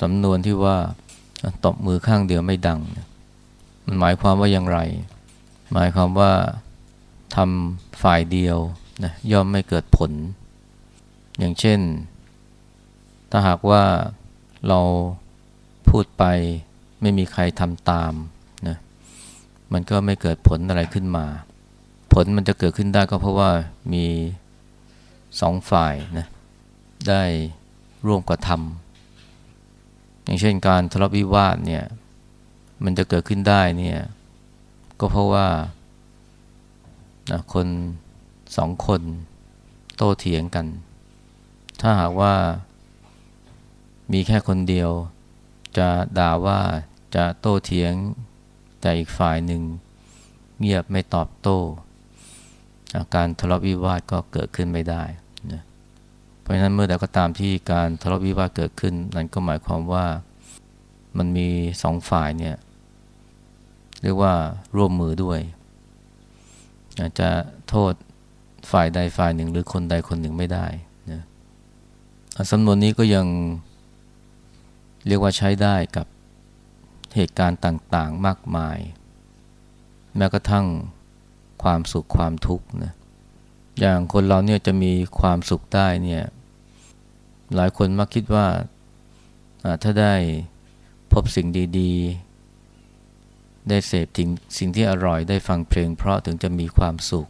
สำนวนที่ว่าตบมือข้างเดียวไม่ดัง มันหมายความว่าอย่างไร หมายความว่าทำฝ่ายเดียวนะย่อมไม่เกิดผล อย่างเช่น ถ้าหากว่าเราพูดไปไม่มีใครทำตามนะมันก็ไม่เกิดผลอะไรขึ้นมา ผลมันจะเกิดขึ้นได้ก็เพราะว่ามีสองฝ่ายนะได้ร่วมกระทำ อย่างเช่นการทะเลาะวิวาทเนี่ย มันจะเกิดขึ้นได้เนี่ย ก็เพราะว่านะคนสองคนโต้เถียงกัน ถ้าหากว่ามีแค่คนเดียว จะด่าว่าจะโต้เถียง แต่อีกฝ่ายหนึ่ง เงียบไม่ตอบโต้ อาการทะเลาะวิวาทก็เกิดขึ้นไม่ได้ ราะฉะนั้นเมื่อใดก็ตามที่การทะเลาะวิวาทเกิดขึ้น นั่นก็หมายความว่ามันมีสองฝ่ายเนี่ยเรียกว่าร่วมมือด้วยอาจะโทษฝ่ายใดฝ่ายหนึ่ง หรือคนใดคนหนึ่งไม่ได้นะสำนวนนี้ก็ยังเรียกว่าใช้ได้กับเหตุการณ์ต่างๆมากมาย แม้กระทั่งความสุขความทุกข์นะอย่างคนเราเนี่ยจะมีความสุขได้เนี่ย หลายคนมักคิดว่าถ้าได้พบสิ่งดีๆ ได้เสพสิ่งสิ่งที่อร่อยได้ฟังเพลงเพราะถึงจะมีความสุข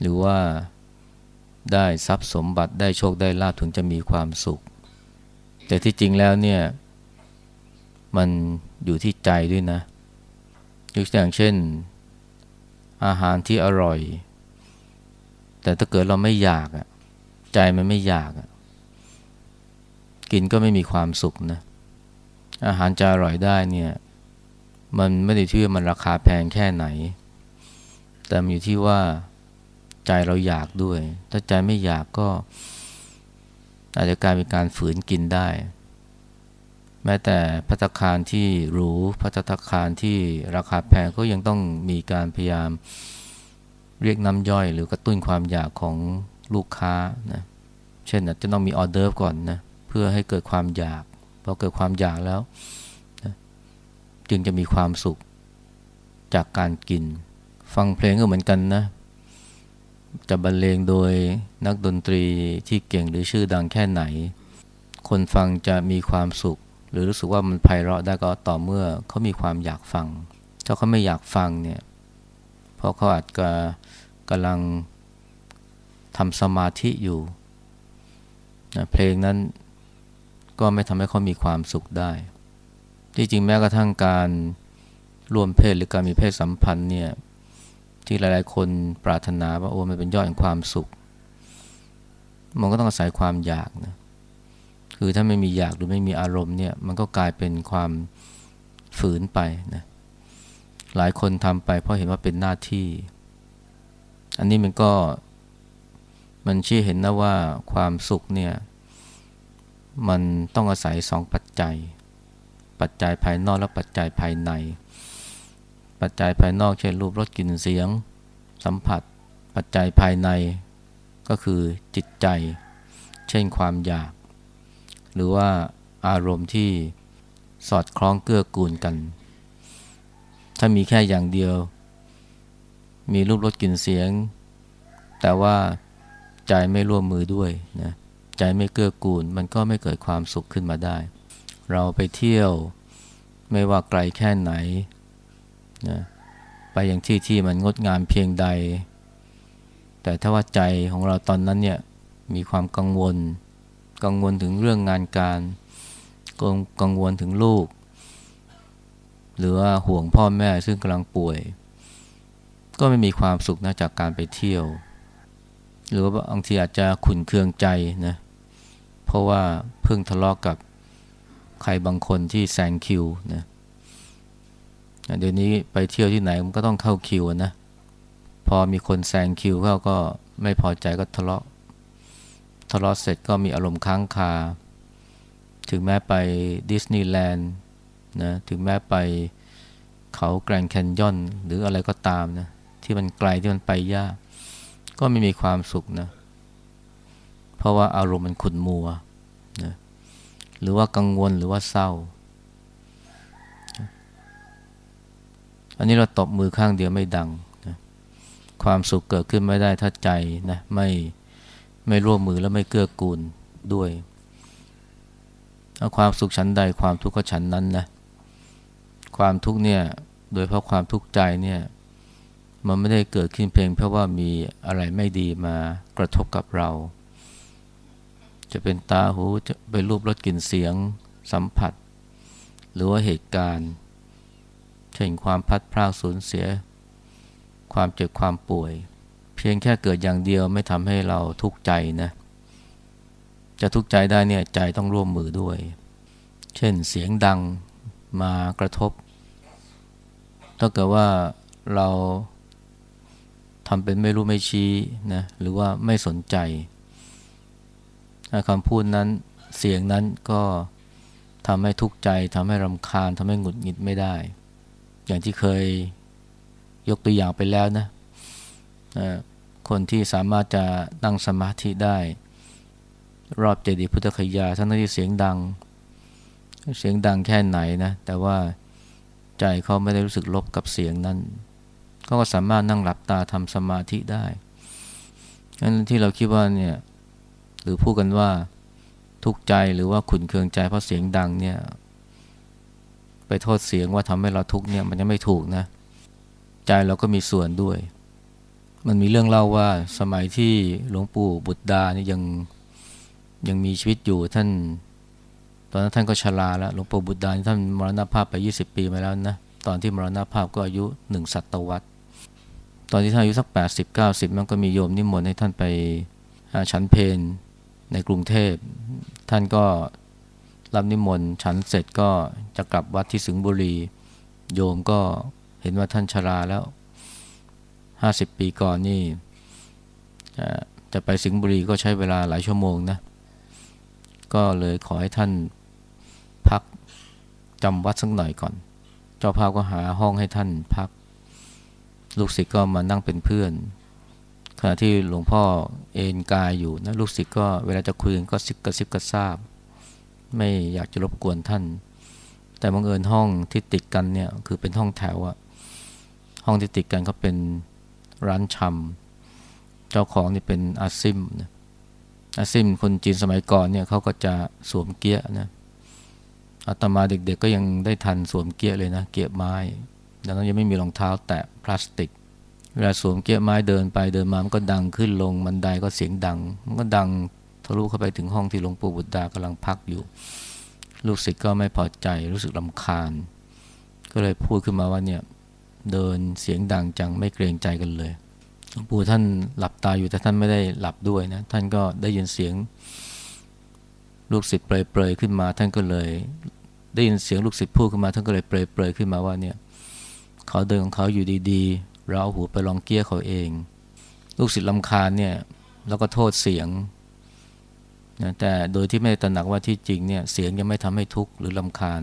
หรือว่าได้ทรัพย์สมบัติได้โชคได้ลาภถึงจะมีความสุข แต่ที่จริงแล้วเนี่ยมันอยู่ที่ใจด้วยนะยกตัวอย่างเช่น อาหารที่อร่อย แต่ถ้าเกิดเราไม่อยากใจมันไม่อยากอะ กินก็ไม่มีความสุขนะ อาหารจะอร่อยได้เนี่ย มันไม่ได้ที่ว่ามันราคาแพงแค่ไหน แต่มันอยู่ที่ว่าใจเราอยากด้วย ถ้าใจไม่อยากก็ อาจจะกลายเป็นการฝืนกินได้ แม้แต่พัตคารที่หรูพัตคารที่ราคาแพงก็ยังต้องมีการพยายามเรียกน้ำย่อยหรือกระตุ้นความอยากของลูกค้านะ เช่นจะต้องมีออเดอร์ก่อนนะ เพื่อให้เกิดความอยากพอเกิดความอยากแล้วนะจึงจะมีความสุขจากการกิน ฟังเพลงก็เหมือนกันนะ จะบรรเลงโดยนักดนตรีที่เก่งหรือชื่อดังแค่ไหน คนฟังจะมีความสุข หรือรู้สึกว่ามันไพเราะได้ก็ต่อเมื่อเขามีความอยากฟัง ถ้าเขาไม่อยากฟังเนี่ยเพราะเขาอาจจะกำลังทำสมาธิอยู่นะเพลงนั้น ก็ไม่ทำให้เขามีความสุขได้ ที่จริงแม้กระทั่งการร่วมเพศหรือการมีเพศสัมพันธ์เนี่ยที่หลายๆ คนปรารถนาว่าโอ้มันเป็นยอดแห่งความสุข มันก็ต้องอาศัยความอยากนะคือถ้าไม่มีอยากหรือไม่มีอารมณ์เนี่ยมันก็กลายเป็นความฝืนไปนะหลายคนทำไปเพราะเห็นว่าเป็นหน้าที่ อันนี้มันก็มันชี้เห็นนะว่าความสุขเนี่ย มันต้องอาศัยสองปัจจัย ปัจจัยภายนอกและปัจจัยภายใน ปัจจัยภายนอกเช่นรูปรสกลิ่นเสียง สัมผัส ปัจจัยภายในก็คือจิตใจ เช่นความอยาก หรือว่าอารมณ์ที่สอดคล้องเกื้อกูลกัน ถ้ามีแค่อย่างเดียว มีรูปรสกลิ่นเสียง แต่ว่าใจไม่ร่วมมือด้วยนะ ใจไม่เกื้อกูล มันก็ไม่เกิดความสุขขึ้นมาได้ เราไปเที่ยวไม่ว่าไกลแค่ไหนนะไปอย่างที่ที่มันงดงามเพียงใด แต่ถ้าว่าใจของเราตอนนั้นเนี่ยมีความกังวล กังวลถึงเรื่องงานการ กังวลถึงลูก หรือว่าห่วงพ่อแม่ซึ่งกำลังป่วย ก็ไม่มีความสุขนะจากการไปเที่ยว หรือว่าบางทีอาจจะขุนเคืองใจนะเพราะว่าเพิ่งทะเลาะกกับใครบางคนที่แซงคิวนะเดี๋ยวนี้ไปเที่ยวที่ไหนมันก็ต้องเข้าคิวนะพอมีคนแซงคิวเขาก็ไม่พอใจก็ทะเลาะทะเลาะเสร็จก็มีอารมณ์ค้างคา ถึงแม้ไปดิสนีย์แลนด์นะถึงแม้ไปเขาแกรนแคนยอน หรืออะไรก็ตามนะที่มันไกลที่มันไปยาก ก็ไม่มีความสุขนะเพราะว่าอารมณ์มันขุ่นมัวนะหรือว่ากังวลหรือว่าเศร้า อันนี้เราตบมือข้างเดียวไม่ดังนะความสุขเกิดขึ้นไม่ได้ถ้าใจนะไม่ไม่ร่วมมือและไม่เกื้อกูลด้วยถ้าความสุขชั้นใดความทุกข์ก็ชั้นนั้นนะความทุกข์เนี่ยโดยเพราะความทุกข์ใจเนี่ยมันไม่ได้เกิดขึ้นเพียงเพราะว่ามีอะไรไม่ดีมากระทบกับเรา จะเป็นตาหูจะเป็นรูปรสกลิ่นเสียงสัมผัส หรือว่าเหตุการณ์ เช่นความพัดพรากสูญเสีย ความเจ็บความป่วย เพียงแค่เกิดอย่างเดียวไม่ทำให้เราทุกข์ใจนะจะทุกข์ใจได้เนี่ยใจต้องร่วมมือด้วย เช่นเสียงดังมากระทบ ถ้าเกิดว่าเราทำเป็นไม่รู้ไม่ชี้นะหรือว่าไม่สนใจ คำพูดนั้นเสียงนั้นก็ทำให้ทุกข์ใจทำให้รำคาญทำให้หงุดหงิดไม่ได้ อย่างที่เคยยกตัวอย่างไปแล้วนะคนที่สามารถจะนั่งสมาธิได้ รอบเจดีย์พุทธคยาทั้งที่เสียงดัง เสียงดังแค่ไหนนะ แต่ว่าใจเขาไม่ได้รู้สึกลบกับเสียงนั้นเขาก็สามารถนั่งหลับตาทำสมาธิได้งั้นที่เราคิดว่าเนี่ย หรือพูดกันว่าทุกข์ใจหรือว่าขุนเคืองใจเพราะเสียงดังเนี่ย ไปโทษเสียงว่าทำให้เราทุกข์เนี่ยมันยังไม่ถูกนะ ใจเราก็มีส่วนด้วย มันมีเรื่องเล่าว่าสมัยที่หลวงปู่บุตรดานี่ยังยังมีชีวิตอยู่ท่าน ตอนนั้นท่านก็ชราแล้วหลวงปู่บุตรดาท่านมรณภาพไป 20 ปีมาแล้วนะตอนที่มรณภาพก็อายุหนึ่งศตวรรษตอนที่ท่านอายุสักแปดสิบเก้าสิบมันก็มีโยมนิมนต์ให้ท่านไปฉันเพน ในกรุงเทพท่านก็รับนิมนต์ฉันเสร็จก็จะกลับวัดที่สิงห์บุรี โยมก็เห็นว่าท่านชราแล้วห้าสิบปีก่อนนี่จะไปสิงห์บุรีก็ใช้เวลาหลายชั่วโมงนะ ก็เลยขอให้ท่านพักจำวัดสักหน่อยก่อน เจ้าภาพก็หาห้องให้ท่านพัก ลูกศิษย์ก็มานั่งเป็นเพื่อน ขณะที่หลวงพ่อเอนกายอยู่นะลูกศิษย์ก็เวลาจะคุยกันก็ซิบกระซิบกระซาบ ไม่อยากจะรบกวนท่าน แต่บังเอิญห้องที่ติดกันเนี่ยคือเป็นห้องแถวอะห้องที่ติดกันก็เป็นร้านชำเจ้าของนี่เป็นอาซิมนะอาซิมคนจีนสมัยก่อนเนี่ยเขาก็จะสวมเกียนะอาตมาเด็กๆกก็ยังได้ทันสวมเกียเลยนะ เกียร์ไม้ดังนั้นยังไม่มีรองเท้าแตะพลาสติก เวลาสวมเกียร์ไม้เดินไปเดินมามันก็ดังขึ้นลงบันไดก็เสียงดัง มันก็ดังทะลุเข้าไปถึงห้องที่หลวงปู่บุตรดากำลังพักอยู่ ลูกศิษย์ก็ไม่พอใจรู้สึกลำคาญ ก็เลยพูดขึ้นมาว่าเนี่ยเดินเสียงดังจังไม่เกรงใจกันเลยหลวงปู่ท่านหลับตาอยู่แต่ท่านไม่ได้หลับด้วยนะท่านก็ได้ยินเสียง ลูกศิษย์เปรยๆขึ้นมา ท่านก็เลย ได้ยินเสียงลูกศิษย์พูดขึ้นมา ท่านก็เลยเปรยๆขึ้นมาว่าเนี่ยเขาเดินของเขาอยู่ดีๆ เราเอาหูไปลองเกี้ยเขาเอง ลูกศิษย์ลำคาญเนี่ยแล้วก็โทษเสียงนะแต่โดยที่ไม่ตระหนักว่าที่จริงเนี่ยเสียงยังไม่ทำให้ทุกข์หรือลำคาญ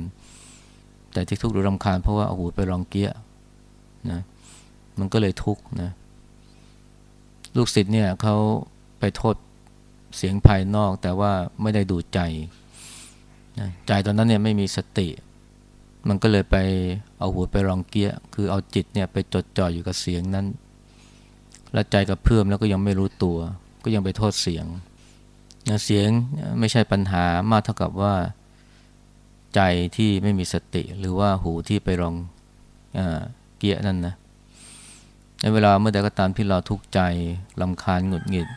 แต่ที่ทุกข์หรือลำคาญเพราะว่าเอาหูไปลองเกี้ยนะมันก็เลยทุกข์นะลูกศิษย์เนี่ยเขาไปโทษเสียงภายนอกแต่ว่าไม่ได้ดูใจนะใจตอนนั้นเนี่ยไม่มีสติ มันก็เลยไปเอาหัวไปรองเกียคือเอาจิตเนี่ยไปจดจ่ออยู่กับเสียงนั้น และใจกับเพื่อมแล้วก็ยังไม่รู้ตัว ก็ยังไปโทษเสียง เสียงไม่ใช่ปัญหามากเท่ากับว่า ใจที่ไม่มีสติหรือว่าหูที่ไปรองอเกียนั่นนะในเวลาเมื่อใดก็ตามที่เราทุกข์ใจลำคาญหงุดหงิด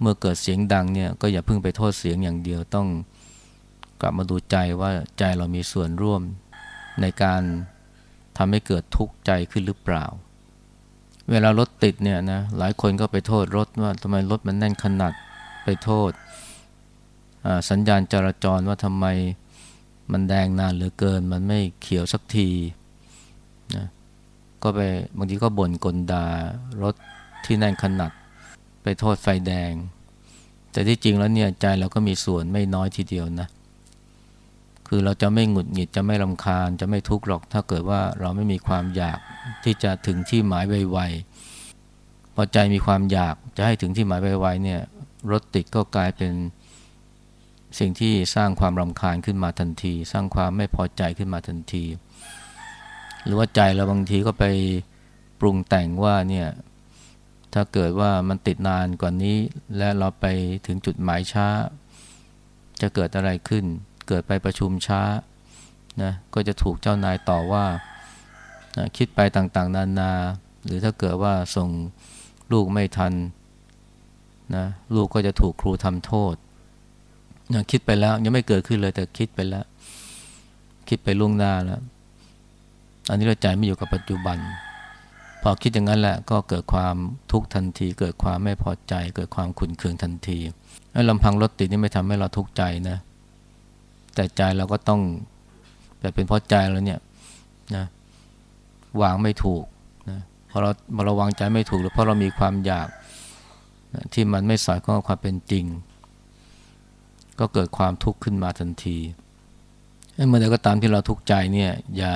เมื่อเกิดเสียงดังเนี่ยก็อย่าเพิ่งไปโทษเสียงอย่างเดียวต้อง กลับมาดูใจว่าใจเรามีส่วนร่วมในการทำให้เกิดทุกข์ใจขึ้นหรือเปล่า เวลารถติดเนี่ยนะหลายคนก็ไปโทษรถว่าทำไมรถมันแน่นขนาดไปโทษสัญญาณจราจรว่าทำไมมันแดงนานเหลือเกิน มันไม่เขียวสักทีนะก็ไปบางทีก็บ่นกลดารถที่แน่นขนาดไปโทษไฟแดง แต่ที่จริงแล้วเนี่ยใจเราก็มีส่วนไม่น้อยทีเดียวนะ คือเราจะไม่หงุดหงิดจะไม่ลำคาญจะไม่ทุกข์หรอก ถ้าเกิดว่าเราไม่มีความอยากที่จะถึงที่หมายไวๆพอใจมีความอยากจะให้ถึงที่หมายไวๆเนี่ยรถติดก็กลายเป็นสิ่งที่สร้างความรำคาญขึ้นมาทันที สร้างความไม่พอใจขึ้นมาทันที หรือว่าใจเราบางทีก็ไปปรุงแต่งว่าเนี่ยถ้าเกิดว่ามันติดนานกว่านี้ และเราไปถึงจุดหมายช้า จะเกิดอะไรขึ้น เกิดไปประชุมช้านะก็จะถูกเจ้านายต่อว่านะคิดไปต่างๆ นานา หรือถ้าเกิดว่าส่งลูกไม่ทันนะลูกก็จะถูกครูทำโทษนะคิดไปแล้วยังไม่เกิดขึ้นเลยแต่คิดไปแล้ว คิดไปล่วงหน้าแล้ว อันนี้เราใจไม่อยู่กับปัจจุบัน พอคิดอย่างนั้นแหละก็เกิดความทุกข์ทันที เกิดความไม่พอใจ เกิดความขุนเคืองทันทีแล้ลำพังรถติดนี่ไม่ทำให้เราทุกข์ใจนะ แต่ใจเราก็ต้อง แต่เป็นเพราะใจเราเนี่ยนะวางไม่ถูกนะพอเราพอเราวางใจไม่ถูกหรือเพราะเรามีความอยากนะที่มันไม่สอดคล้องกับความเป็นจริง ก็เกิดความทุกข์ขึ้นมาทันทีเมื่อใดก็ตามที่เราทุกข์ใจเนี่ย อย่า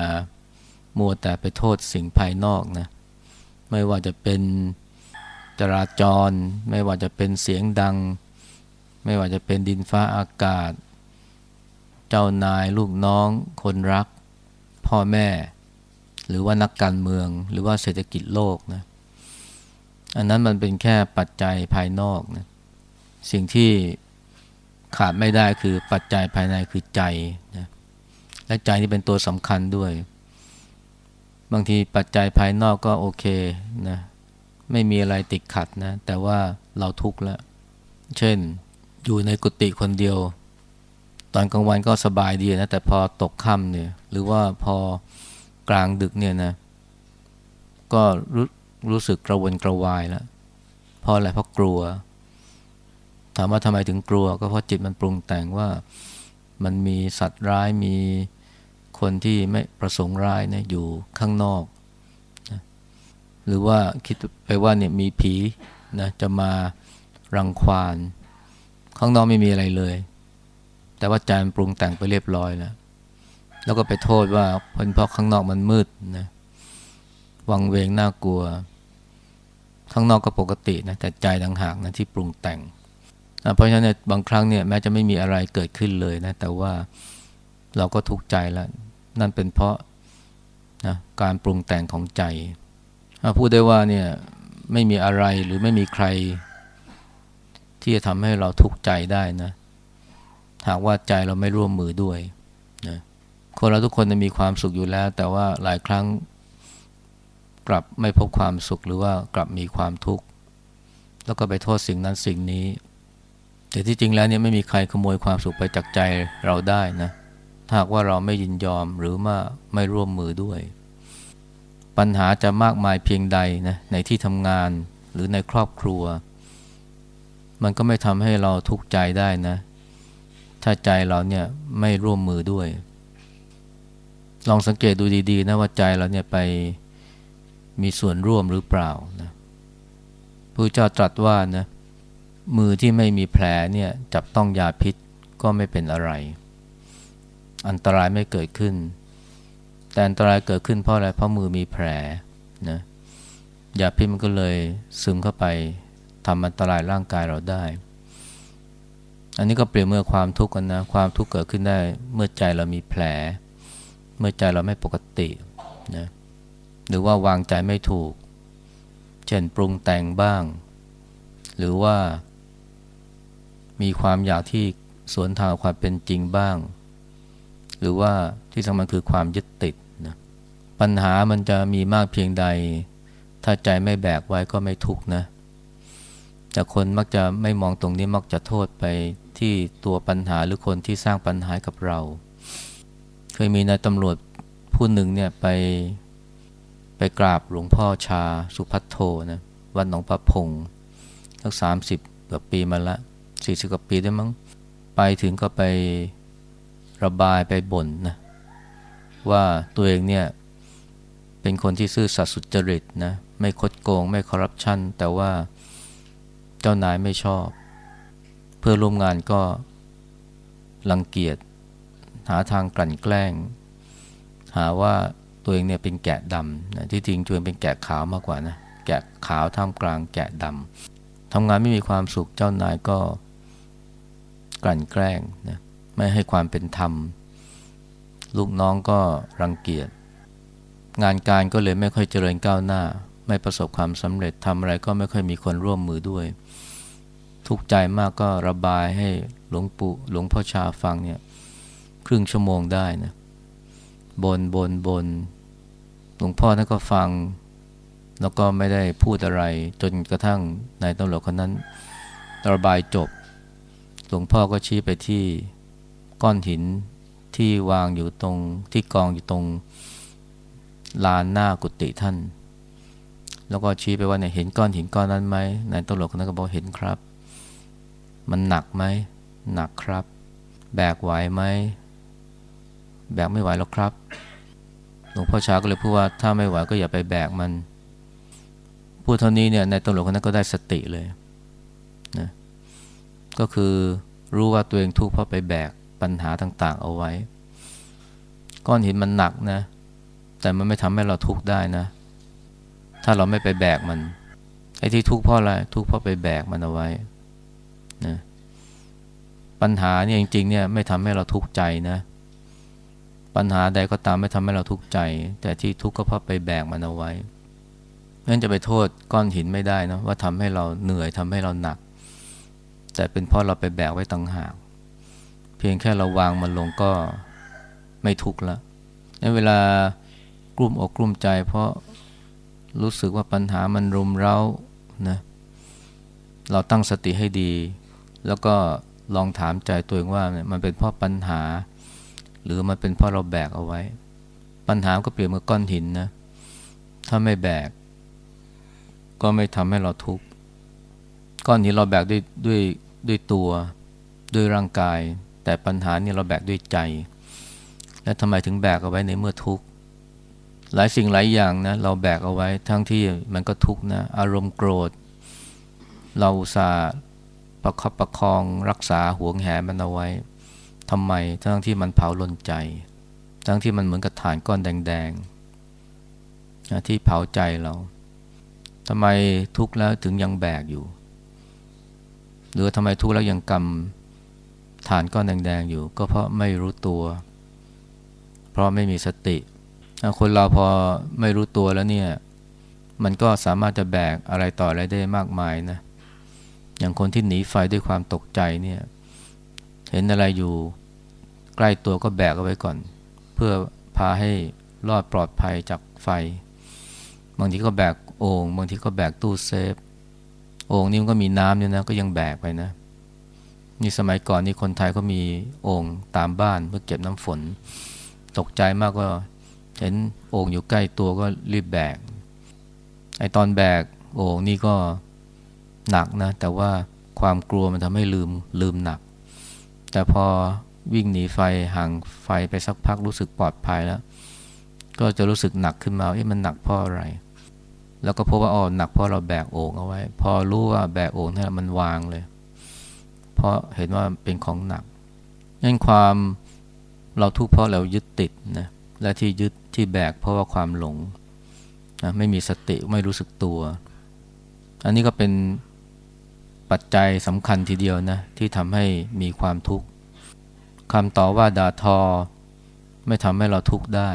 มัวแต่ไปโทษสิ่งภายนอกนะไม่ว่าจะเป็นจราจร ไม่ว่าจะเป็นเสียงดัง ไม่ว่าจะเป็นดินฟ้าอากาศ เจ้านายลูกน้อง คนรัก พ่อแม่ หรือว่านักการเมือง หรือว่าเศรษฐกิจโลกนะอันนั้นมันเป็นแค่ปัจจัยภายนอกนะสิ่งที่ขาดไม่ได้คือปัจจัยภายในคือใจนะและใจนี่เป็นตัวสำคัญด้วย บางทีปัจจัยภายนอกก็โอเคนะไม่มีอะไรติดขัดนะ แต่ว่าเราทุกข์แล้ว เช่น อยู่ในกุฏิคนเดียว ตอนกลางวันก็สบายดีนะแต่พอตกค่ำเนี่ย หรือว่าพอกลางดึกเนี่ยนะ ก็รู้รู้สึกกระวนกระวายแล้วเพราะอะไรเพราะกลัว ถามว่าทำไมถึงกลัว ก็เพราะจิตมันปรุงแต่งว่ามันมีสัตว์ร้ายมีคนที่ไม่ประสงค์ร้ายนะอยู่ข้างนอกนะหรือว่าคิดไปว่าเนี่ยมีผีนะจะมารังควาน ข้างนอกไม่มีอะไรเลย แต่ว่าใจมันปรุงแต่งไปเรียบร้อยแล้วแล้วก็ไปโทษว่าเป็นเพราะข้างนอกมันมืดนะวังเวงน่ากลัว ข้างนอกก็ปกตินะแต่ใจต่างหากนะที่ปรุงแต่งเพราะฉะนั้นบางครั้งเนี่ยแม้จะไม่มีอะไรเกิดขึ้นเลยนะแต่ว่าเราก็ทุกข์ใจแล้ว นั่นเป็นเพราะนะการปรุงแต่งของใจพูดได้ว่าเนี่ยไม่มีอะไรหรือไม่มีใคร ที่จะทำให้เราทุกข์ใจได้นะ หากว่าใจเราไม่ร่วมมือด้วยนะคนเราทุกคนจะมีความสุขอยู่แล้ว แต่ว่าหลายครั้งกลับไม่พบความสุขหรือว่ากลับมีความทุกข์แล้วก็ไปโทษสิ่งนั้นสิ่งนี้ แต่ที่จริงแล้วเนี่ยไม่มีใครขโมยความสุขไปจากใจเราได้นะหากว่าเราไม่ยินยอมหรือว่าไม่ร่วมมือด้วย ปัญหาจะมากมายเพียงใดนะในที่ทำงานหรือในครอบครัว มันก็ไม่ทำให้เราทุกข์ใจได้นะ ถ้าใจเราเนี่ยไม่ร่วมมือด้วย ลองสังเกตดูดีๆนะว่าใจเราเนี่ยไปมีส่วนร่วมหรือเปล่านะพระเจ้าตรัสว่านะมือที่ไม่มีแผลเนี่ยจับต้องยาพิษก็ไม่เป็นอะไร อันตรายไม่เกิดขึ้น แต่อันตรายเกิดขึ้นเพราะอะไรเพราะมือมีแผลนะยาพิษมันก็เลยซึมเข้าไปทำอันตรายร่างกายเราได้ อันนี้ก็เปรียบเมื่อความทุกข์กันนะ ความทุกข์เกิดขึ้นได้ เมื่อใจเรามีแผล เมื่อใจเราไม่ปกตินะหรือว่าวางใจไม่ถูก เช่นปรุงแต่งบ้าง หรือว่า มีความอยากที่สวนทางความเป็นจริงบ้าง หรือว่าที่สำคัญคือความยึดติดนะปัญหามันจะมีมากเพียงใด ถ้าใจไม่แบกไว้ก็ไม่ทุกนะ แต่คนมักจะไม่มองตรงนี้มักจะโทษไปที่ตัวปัญหาหรือคนที่สร้างปัญหากับเรา เคยมีนายตำรวจผู้หนึ่งเนี่ยไปไปกราบหลวงพ่อชาสุพัทโทนะวัดหนองประพงสักสามสิบกว่าปีมาละสี่สิบกว่าปีได้มั้งไปถึงก็ไประบายไปบ่นนะว่าตัวเองเนี่ยเป็นคนที่ซื่อสัตย์สุจริตนะไม่คดโกงไม่คอร์รัปชันแต่ว่า เจ้านายไม่ชอบ เพื่อร่วมงานก็รังเกียจหาทางกลั่นแกล้ง หาว่าตัวเองเนี่ยเป็นแกะดำนะที่จริงจวนเป็นแกะขาวมากกว่านะแกะขาวท่ามกลางแกะดำทำงานไม่มีความสุขเจ้านายก็กลั่นแกล้งนะไม่ให้ความเป็นธรรม ลูกน้องก็รังเกียจงานการก็เลยไม่ค่อยเจริญก้าวหน้า ไม่ประสบความสำเร็จทำอะไรก็ไม่ค่อยมีคนร่วมมือด้วย ทุกข์ใจมากก็ระบายให้หลวงปู่หลวงพ่อชาฟังเนี่ยครึ่งชั่วโมงได้นะบนบนบนหลวงพ่อท่านก็ฟัง แล้วก็ไม่ได้พูดอะไร จนกระทั่งนายตำรวจคนนั้นระบายจบ หลวงพ่อก็ชี้ไปที่ก้อนหินที่วางอยู่ตรงที่กองอยู่ตรงลานหน้ากุฏิท่าน แล้วก็ชี้ไปว่าเนี่ยเห็นก้อนหินก้อนนั้นไหมนายตำรวจคนนั้นก็บอกเห็นครับ มันหนักไหมหนักครับ แบกไหวไหมแบกไม่ไหวแล้วครับหลวงพ่อชาก็เลยพูดว่าถ้าไม่ไหวก็อย่าไปแบกมัน พูดเท่านี้เนี่ยในตำรวจคนนั้นก็ได้สติเลยนะก็คือรู้ว่าตัวเองทุกข์เพราะไปแบกปัญหาต่าง ๆ เอาไว้ ก้อนหินมันหนักนะ แต่มันไม่ทำให้เราทุกข์ได้นะ ถ้าเราไม่ไปแบกมันไอ้ที่ทุกข์เพราะอะไรทุกข์เพราะไปแบกมันเอาไว้ นะปัญหาเนี่ยจริงๆเนี่ยไม่ทำให้เราทุกข์ใจนะ ปัญหาใดก็ตามไม่ทำให้เราทุกข์ใจ แต่ที่ทุกข์ก็เพราะไปแบกมันเอาไว้นั่นจะไปโทษก้อนหินไม่ได้นะว่าทำให้เราเหนื่อยทำให้เราหนัก แต่เป็นเพราะเราไปแบกไว้ต่างหาก เพียงแค่เราวางมันลงก็ไม่ทุกข์ละในเวลากลุ่มอกกลุ่มใจ เพราะรู้สึกว่าปัญหามันรุมเร้านะเราตั้งสติให้ดี แล้วก็ลองถามใจตัวเองว่ามันเป็นเพราะปัญหา หรือมันเป็นเพราะเราแบกเอาไว้ ปัญหาก็เปรียบเหมือนก้อนหินนะ ถ้าไม่แบก ก็ไม่ทำให้เราทุกข์ก้อนหินเราแบกด้วยด้วยด้วยตัวด้วยร่างกาย แต่ปัญหานี่เราแบกด้วยใจ และทำไมถึงแบกเอาไว้ในเมื่อทุกข์หลายสิ่งหลายอย่างนะเราแบกเอาไว้ทั้งที่มันก็ทุกข์นะอารมณ์โกรธ เราอุตส่าห ประคับประคองรักษาห่วงแหมันเอาไว้ทำไมทั้งที่มันเผาลนใจ ทั้งที่มันเหมือนกับฐานก้อนแดงๆที่เผาใจเราทำไมทุกข์แล้วถึงยังแบกอยู่ หรือทำไมทุกข์แล้วยังกำฐานก้อนแดงๆอยู่ ก็เพราะไม่รู้ตัว เพราะไม่มีสติ คนเราพอไม่รู้ตัวแล้วเนี่ย มันก็สามารถจะแบกอะไรต่ออะไรได้มากมายนะ อย่างคนที่หนีไฟด้วยความตกใจเนี่ยเห็นอะไรอยู่ใกล้ตัวก็แบกเอาไว้ก่อน เพื่อพาให้รอดปลอดภัยจากไฟ บางทีก็แบกโอ่งบางทีก็แบกตู้เซฟโอ่งนี่มันก็มีน้ำเนี่ยนะก็ยังแบกไปนะนี่สมัยก่อนนี่คนไทยก็มีโอ่งตามบ้านเพื่อเก็บน้ำฝน ตกใจมากก็เห็นโอ่งอยู่ใกล้ตัวก็รีบแบกไอตอนแบกโอ่งนี่ก็ หนักนะ แต่ว่าความกลัวมันทำให้ลืมลืมหนัก แต่พอวิ่งหนีไฟห่างไฟไปสักพักรู้สึกปลอดภัยแล้ว ก็จะรู้สึกหนักขึ้นมาเอ๊ะมันหนักเพราะอะไร แล้วก็พบว่าอ๋อหนักเพราะเราแบกโอ่งเอาไว้ พอรู้ว่าแบกโอ่งนี่มันวางเลย เพราะเห็นว่าเป็นของหนักนั่นความเราทุกข์เพราะเรายึดติดนะและที่ยึดที่แบกเพราะว่าความหลงนะไม่มีสติไม่รู้สึกตัว อันนี้ก็เป็น ปัจจัยสำคัญทีเดียวนะที่ทำให้มีความทุกข์คำต่อว่าด่าทอ ไม่ทำให้เราทุกข์ได้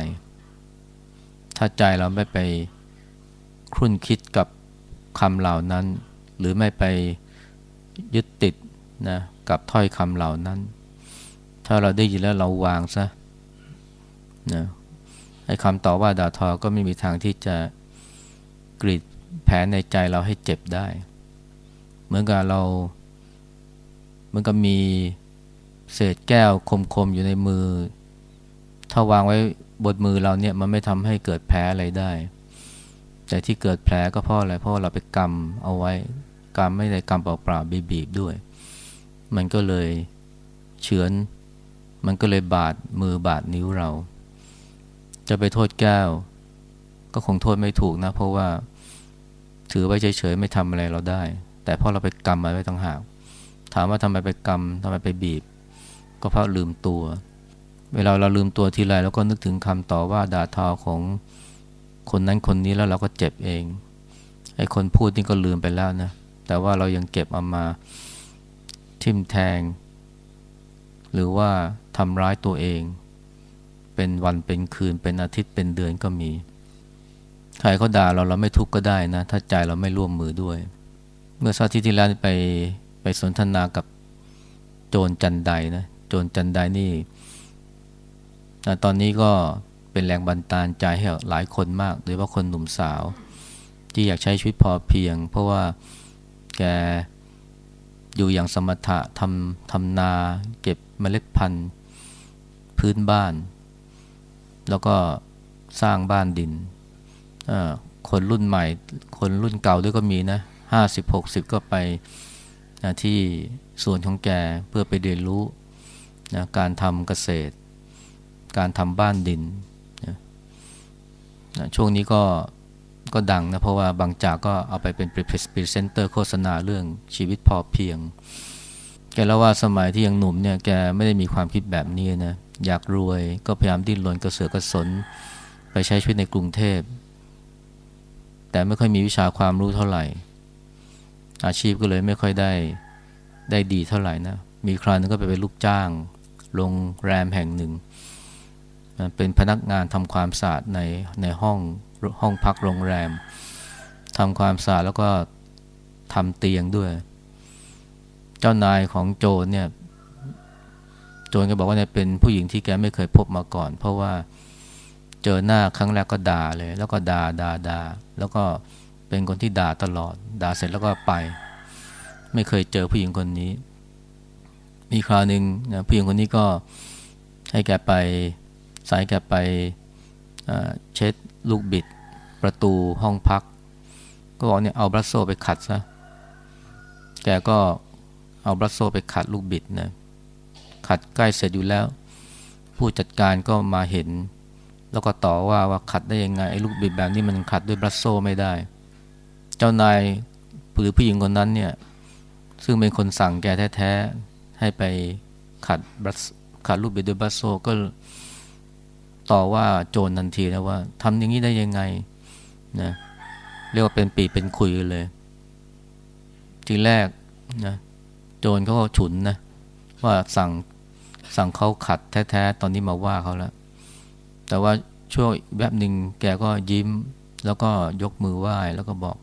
ถ้าใจเราไม่ไปครุ่นคิดกับคำเหล่านั้น หรือไม่ไปยึดติดนะกับถ้อยคำเหล่านั้น ถ้าเราได้ยินแล้วเราวางซะนะไอ้คำต่อว่าด่าทอก็ไม่มีทางที่จะกรีดแผลในใจเราให้เจ็บได้ เหมือนกับเราเหมือนกับมีเศษแก้วคมๆอยู่ในมือ ถ้าวางไว้บนมือเราเนี่ยมันไม่ทำให้เกิดแผลอะไรได้ แต่ที่เกิดแผลก็เพราะอะไรเพราะเราไปกำเอาไว้กำไม่ได้กำเปล่าๆบีบๆด้วย มันก็เลยเฉือน มันก็เลยบาดมือบาดนิ้วเรา จะไปโทษแก้ว ก็คงโทษไม่ถูกนะ เพราะว่าถือไว้เฉยๆไม่ทำอะไรเราได้ แต่พอเราไปกำมาไว้ต่างหากถามว่าทำไมไปกำทำไมไปบีบ ก็เพราะลืมตัว เวลาเราลืมตัวทีไรเราก็นึกถึงคำต่อว่าด่าทอของคนนั้นคนนี้แล้วเราก็เจ็บเองไอ้คนพูดนี่ก็ลืมไปแล้วนะแต่ว่าเรายังเก็บเอามาทิ่มแทง หรือว่าทำร้ายตัวเอง เป็นวันเป็นคืนเป็นอาทิตย์เป็นเดือนก็มี ใครเขาด่าเราเราไม่ทุกข์ก็ได้นะ ถ้าใจเราไม่ร่วมมือด้วย เมื่อสัปดาห์ที่แล้วไปไปสนทนากับโจรจันไดนะโจรจันไดนี่ตอนนี้ก็เป็นแรงบันดาลใจให้หลายคนมากโดยเฉพาะคนหนุ่มสาว ที่อยากใช้ชีวิตพอเพียง เพราะว่าแกอยู่อย่างสมถะทำทำนาเก็บเมล็ดพันธุ์พื้นบ้าน แล้วก็สร้างบ้านดิน คนรุ่นใหม่ คนรุ่นเก่าด้วยก็มีนะ ห้าสิบหกสิบก็ไปที่สวนของแกเพื่อไปเรียนรู้นะการทำเกษตร การทำบ้านดินนะนะช่วงนี้ก็ก็ดังนะ เพราะว่าบางจากก็เอาไปเป็นพรีเซนเตอร์โฆษณาเรื่องชีวิตพอเพียง แกเล่าว่าสมัยที่ยังหนุ่มเนี่ยแกไม่ได้มีความคิดแบบนี้นะ อยากรวยก็พยายามดิ้นรนกระเสือกกระสน ไปใช้ชีวิตในกรุงเทพ แต่ไม่ค่อยมีวิชาความรู้เท่าไหร่ อาชีพก็เลยไม่ค่อยได้ได้ดีเท่าไหร่นะ มีคราวนึงก็ไปเป็นลูกจ้างโรงแรมแห่งหนึ่ง เป็นพนักงานทำความสะอาดในในห้องห้องพักโรงแรมทำความสะอาดแล้วก็ทำเตียงด้วย เจ้านายของโจนเนี่ย โจนก็บอกว่าเนี่ยเป็นผู้หญิงที่แกไม่เคยพบมาก่อน เพราะว่าเจอหน้าครั้งแรกก็ด่าเลย แล้วก็ด่าด่าด่าแล้วก็ เป็นคนที่ด่าตลอด ด่าเสร็จแล้วก็ไป ไม่เคยเจอผู้หญิงคนนี้ มีคราวหนึ่งนะผู้หญิงคนนี้ก็ให้แกไปสายแกไปเช็ดลูกบิด ประตูห้องพัก ก็บอกเนี่ยเอาบรัสโซไปขัดซะแกก็เอาบรัสโซไปขัดลูกบิดนะขัดใกล้เสร็จอยู่แล้ว ผู้จัดการก็มาเห็น แล้วก็ต่อว่าว่าขัดได้ยังไงไอ้ลูกบิดแบบนี้มันขัดด้วยบรัสโซไม่ได้ เจ้านายหรือผู้หญิงคนนั้นเนี่ยซึ่งเป็นคนสั่งแกแท้ๆ ให้ไปขัดบรัสขัดลูกบิดด้วยบัสโซก็ต่อว่าโจรทันทีนะว่าทำอย่างนี้ได้ยังไงนะเรียกว่าเป็นปีเป็นคุยเลย ทีแรกนะโจรเขาก็ฉุนนะว่าสั่งสั่งเขาขัดแท้ๆ ตอนนี้มาว่าเขาแล้ว แต่ว่าช่วงแบบหนึ่งแกก็ยิ้ม แล้วก็ยกมือไหว้แล้วก็บอก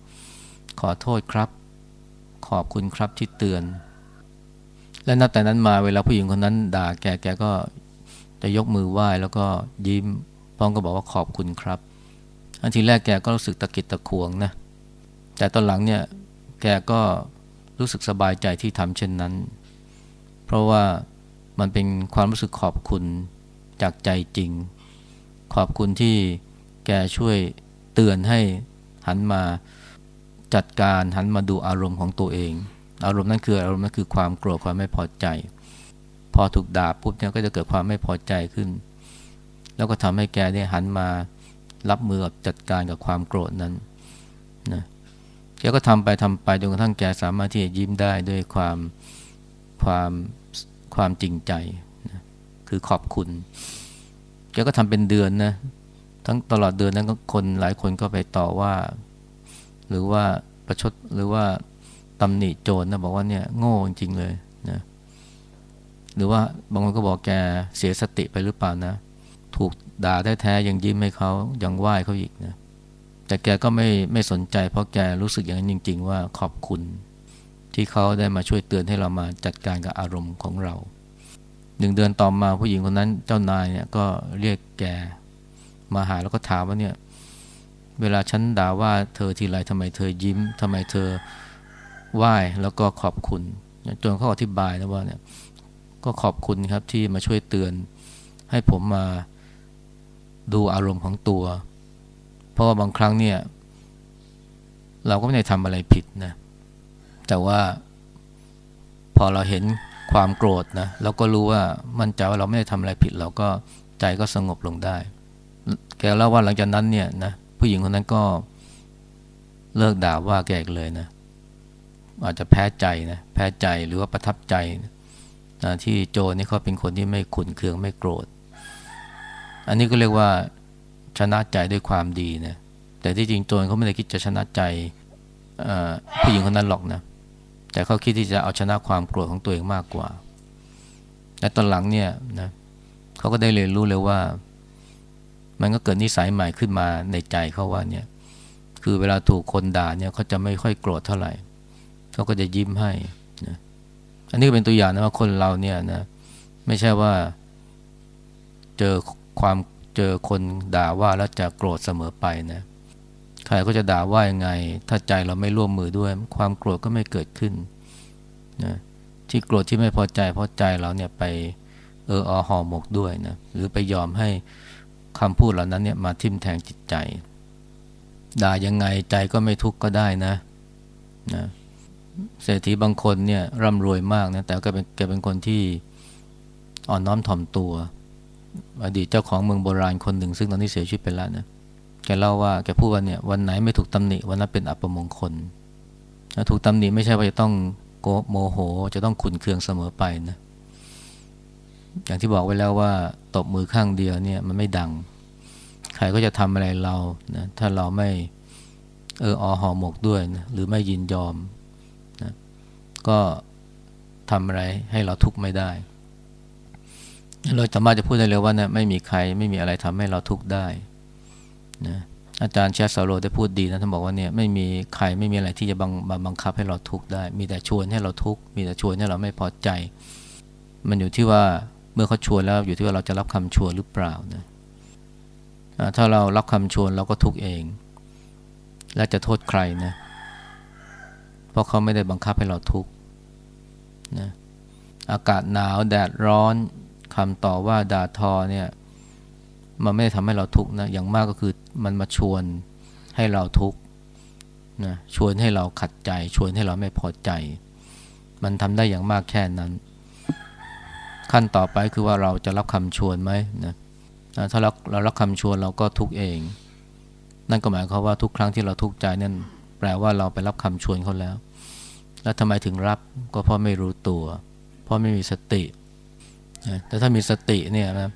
ขอโทษครับ ขอบคุณครับที่เตือน และนับแต่นั้นมาเวลาผู้หญิงคนนั้นด่าแกแกก็จะยกมือไหว้แล้วก็ยิ้มพร้อมก็บอกว่าขอบคุณครับ อันทีแรกแกก็รู้สึกตะกิดตะขวงนะ แต่ตอนหลังเนี่ยแกก็รู้สึกสบายใจที่ทำเช่นนั้น เพราะว่ามันเป็นความรู้สึกขอบคุณจากใจจริง ขอบคุณที่แกช่วยเตือนให้หันมา จัดการหันมาดูอารมณ์ของตัวเอง อารมณ์นั้นคืออารมณ์นั้นคือความโกรธความไม่พอใจ พอถูกด่าปุ๊บเนี่ยก็จะเกิดความไม่พอใจขึ้น แล้วก็ทำให้แกได้หันมารับมือกับจัดการกับความโกรธนั้นนะแกก็ทำไปทำไปจนกระทั่งแกสามารถที่จะยิ้มได้ด้วยความความความจริงใจนะคือขอบคุณแกก็ทำเป็นเดือนนะทั้งตลอดเดือนนั้นก็คนหลายคนก็ไปต่อว่า หรือว่าประชดหรือว่าตำหนิโจรนะบอกว่าเนี่ยโง่จริงเลยนะหรือว่าบางคนก็บอกแกเสียสติไปหรือเปล่านะ ถูกด่าแท้ๆยังยิ้มให้เขายังไหว้เขาอีกนะแต่แกก็ไม่ไม่สนใจ เพราะแกรู้สึกอย่างนั้นจริง ๆ ว่าขอบคุณ ที่เขาได้มาช่วยเตือนให้เรามาจัดการกับอารมณ์ของเราหนึ่งเดือนต่อมาผู้หญิงคนนั้นเจ้านายเนี่ยก็เรียกแกมาหาแล้วก็ถามว่าเนี่ย เวลาฉันด่าว่าเธอทีไรทำไมเธอยิ้มทำไมเธอไหว้แล้วก็ขอบคุณจนเขาอธิบายนะว่าเนี่ยก็ขอบคุณครับที่มาช่วยเตือน ให้ผมมาดูอารมณ์ของตัว เพราะว่าบางครั้งเนี่ย เราก็ไม่ได้ทำอะไรผิดนะ แต่ว่าพอเราเห็นความโกรธนะเราก็รู้ว่ามั่นใจว่าเราไม่ได้ทำอะไรผิด เราก็ใจก็สงบลงได้ แกเล่าว่าหลังจากนั้นเนี่ยนะ ผู้หญิงคนนั้นก็เลิกด่าว่าแกเลยนะอาจจะแพ้ใจนะแพ้ใจหรือว่าประทับใจนะที่โจนี่เขาเป็นคนที่ไม่ขุนเคืองไม่โกรธ อันนี้ก็เรียกว่าชนะใจด้วยความดีนะแต่ที่จริงโจรเขาไม่ได้คิดจะชนะใจผู้หญิงคนนั้นหรอกนะแต่เขาคิดที่จะเอาชนะความโกรธของตัวเองมากกว่าแต่ตอนหลังเนี่ยนะเขาก็ได้เรียนรู้เลยว่า มันก็เกิดนิสัยใหม่ขึ้นมาในใจเขาว่าเนี่ยคือเวลาถูกคนด่าเนี่ยเขาจะไม่ค่อยโกรธเท่าไหร่เขาก็จะยิ้มให้นะอันนี้เป็นตัวอย่างนะว่าคนเราเนี่ยนะไม่ใช่ว่าเจอความเจอคนด่าว่าแล้วจะโกรธเสมอไปนะใครก็จะด่าว่ายังไง ถ้าใจเราไม่ร่วมมือด้วย ความโกรธก็ไม่เกิดขึ้นนะที่โกรธที่ไม่พอใจเพราะใจเราเนี่ยไปเอออห่อหมกด้วยนะหรือไปยอมให้ คำพูดเหล่านั้นเนี่ยมาทิ่มแทงจิตใจ ด่ายังไงใจก็ไม่ทุกข์ก็ได้นะนะเศรษฐีบางคนเนี่ยร่ำรวยมากนะแต่ก็เป็นแกเป็นคนที่อ่อนน้อมถ่อมตัว อดีตเจ้าของเมืองโบราณคนหนึ่ง ซึ่งตอนนี้เสียชีวิตไปแล้วนะแกเล่าว่าแกพูดว่าเนี่ยวันไหนไม่ถูกตำหนิวันนั้นเป็นอัปมงคลถูกตำหนิไม่ใช่ว่าจะต้องโกโมโห จะต้องขุนเคืองเสมอไปนะ อย่างที่บอกไว้แล้วว่าตบมือข้างเดียวเนี่ยมันไม่ดัง ใครก็จะทำอะไรเรานะถ้าเราไม่เอออหอหมกด้วยนะหรือไม่ยินยอมนะก็ทำอะไรให้เราทุกข์ไม่ได้ เราสามารถจะพูดได้เลยว่านะไม่มีใครไม่มีอะไรทำให้เราทุกข์ได้นะอาจารย์เชสซาโรได้พูดดีนะท่านบอกว่าเนี่ยไม่มีใครไม่มีอะไรที่จะบังบังคับให้เราทุกข์ได้ มีแต่ชวนให้เราทุกข์มีแต่ชวนให้เราไม่พอใจ มันอยู่ที่ว่า เมื่อเขาชวนแล้วอยู่ที่ว่าเราจะรับคำชวนหรือเปล่านะถ้าเรารับคำชวนเราก็ทุกเอง และจะโทษใครนะเพราะเขาไม่ได้บังคับให้เราทุกนะอากาศหนาวแดดร้อนคำต่อว่าด่าทอเนี่ยมันไม่ได้ทำให้เราทุกข์นะอย่างมากก็คือมันมาชวนให้เราทุกข์นะชวนให้เราขัดใจ ชวนให้เราไม่พอใจ มันทำได้อย่างมากแค่นั้น ขั้นต่อไปคือว่าเราจะรับคำชวนไหมนะถ้าเราเรารับคำชวนเราก็ทุกเอง นั่นก็หมายความว่าทุกครั้งที่เราทุกใจนั่นแปลว่าเราไปรับคำชวนเขาแล้ว แล้วทำไมถึงรับก็เพราะไม่รู้ตัว เพราะไม่มีสติแต่ถ้ามีสติเนี่ยนะ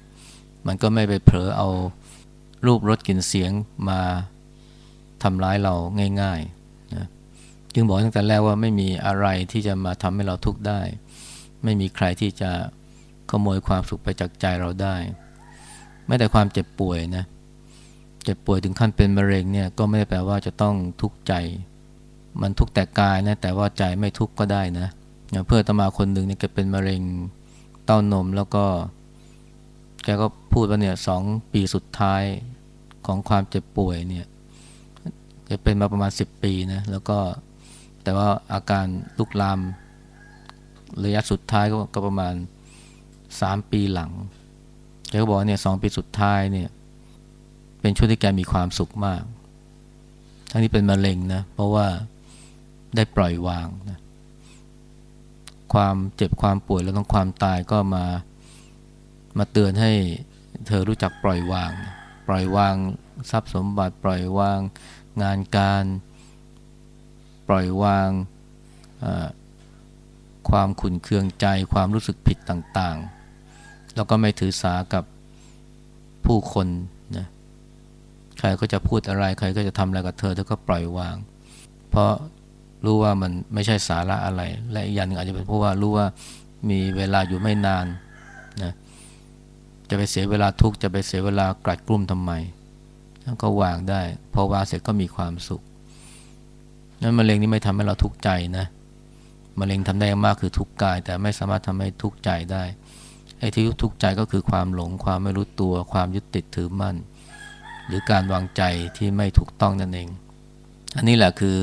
มันก็ไม่ไปเผลอเอารูปรสกลิ่นเสียงมาทำร้ายเราง่ายๆนะจึงบอกตั้งแต่แรกว่าไม่มีอะไรที่จะมาทำให้เราทุกข์ได้ ไม่มีใครที่จะ ขโมยความสุขไปจากใจเราได้ ไม่แต่ความเจ็บป่วยนะ เจ็บป่วยถึงขั้นเป็นมะเร็งเนี่ยก็ไม่ได้แปลว่าจะต้องทุกข์ใจ มันทุกข์แต่กายนะแต่ว่าใจไม่ทุกข์ก็ได้นะอย่างเพื่อตมาคนหนึ่งเนี่ยแกเป็นมะเร็งเต้านมแล้วก็ แกก็พูดว่าเนี่ยสองปีสุดท้ายของความเจ็บป่วยเนี่ยจะเป็นมาประมาณสิบปีนะแล้วก็แต่ว่าอาการลุกลามระยะสุดท้ายก็ประมาณ สามปีหลังแกก็บอกเนี่ยสองปีสุดท้ายเนี่ย เป็นช่วงที่แกมีความสุขมาก ทั้งที่เป็นมะเร็งนะ เพราะว่าได้ปล่อยวางนะความเจ็บความป่วยแล้วต้องความตายก็มามาเตือนให้เธอรู้จักปล่อยวาง ปล่อยวางทรัพย์สมบัติ ปล่อยวางงานการ ปล่อยวางความขุนเคืองใจ ความรู้สึกผิดต่างๆ แล้วก็ไม่ถือสากับผู้คนนะใครก็จะพูดอะไร ใครก็จะทำอะไรกับเธอเธอก็ปล่อยวาง เพราะรู้ว่ามันไม่ใช่สาระอะไร และอีกอย่างนึงอาจจะเป็นเพราะว่ารู้ว่ามีเวลาอยู่ไม่นานนะจะไปเสียเวลาทุกจะไปเสียเวลากลัดกลุ่มทำไมก็วางได้พอวางเสร็จก็มีความสุขนั้นมะเร็งนี่ไม่ทำให้เราทุกข์ใจนะมะเร็งทำได้มากคือทุกข์กาย แต่ไม่สามารถทำให้ทุกข์ใจได้ ไอ้ที่ทุกข์ใจก็คือความหลง ความไม่รู้ตัว ความยึดติดถือมั่น หรือการวางใจที่ไม่ถูกต้องนั่นเอง อันนี้แหละคือ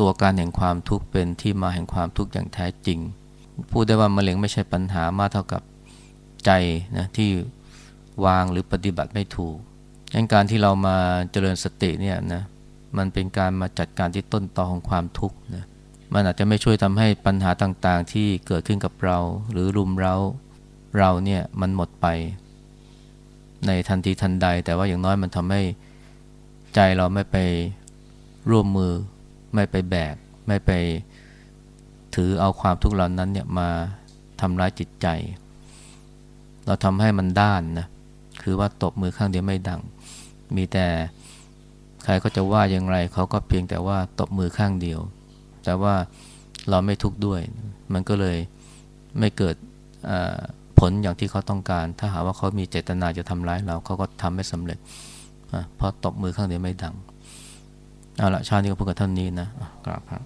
ตัวการแห่งความทุกข์เป็นที่มาแห่งความทุกข์อย่างแท้จริง พูดได้ว่ามะเร็งไม่ใช่ปัญหามากเท่ากับใจนะที่วางหรือปฏิบัติไม่ถูกดังการที่เรามาเจริญสติเนี่ยนะมันเป็นการมาจัดการที่ต้นตอของความทุกข์นะมันอาจจะไม่ช่วยทำให้ปัญหาต่างๆ ที่เกิดขึ้นกับเรา หรือรุมเรา เราเนี่ยมันหมดไป ในทันทีทันใด แต่ว่าอย่างน้อยมันทำให้ใจเราไม่ไปร่วมมือ ไม่ไปแบก ไม่ไปถือเอาความทุกข์เหล่านั้นเนี่ยมาทำร้ายจิตใจ เราทำให้มันด้านนะคือว่าตบมือข้างเดียวไม่ดัง มีแต่ใครก็จะว่าอย่างไรเขาก็เพียงแต่ว่าตบมือข้างเดียว แต่ว่าเราไม่ทุกข์ด้วย มันก็เลยไม่เกิด ผลอย่างที่เขาต้องการ ถ้าหาว่าเขามีเจตนาจะทำร้ายเราเขาก็ทำไม่สำเร็จเพราะตบมือข้างเดียวไม่ดังเอาละชาตินี้ก็พูดกับท่านนี้นะกราบครับ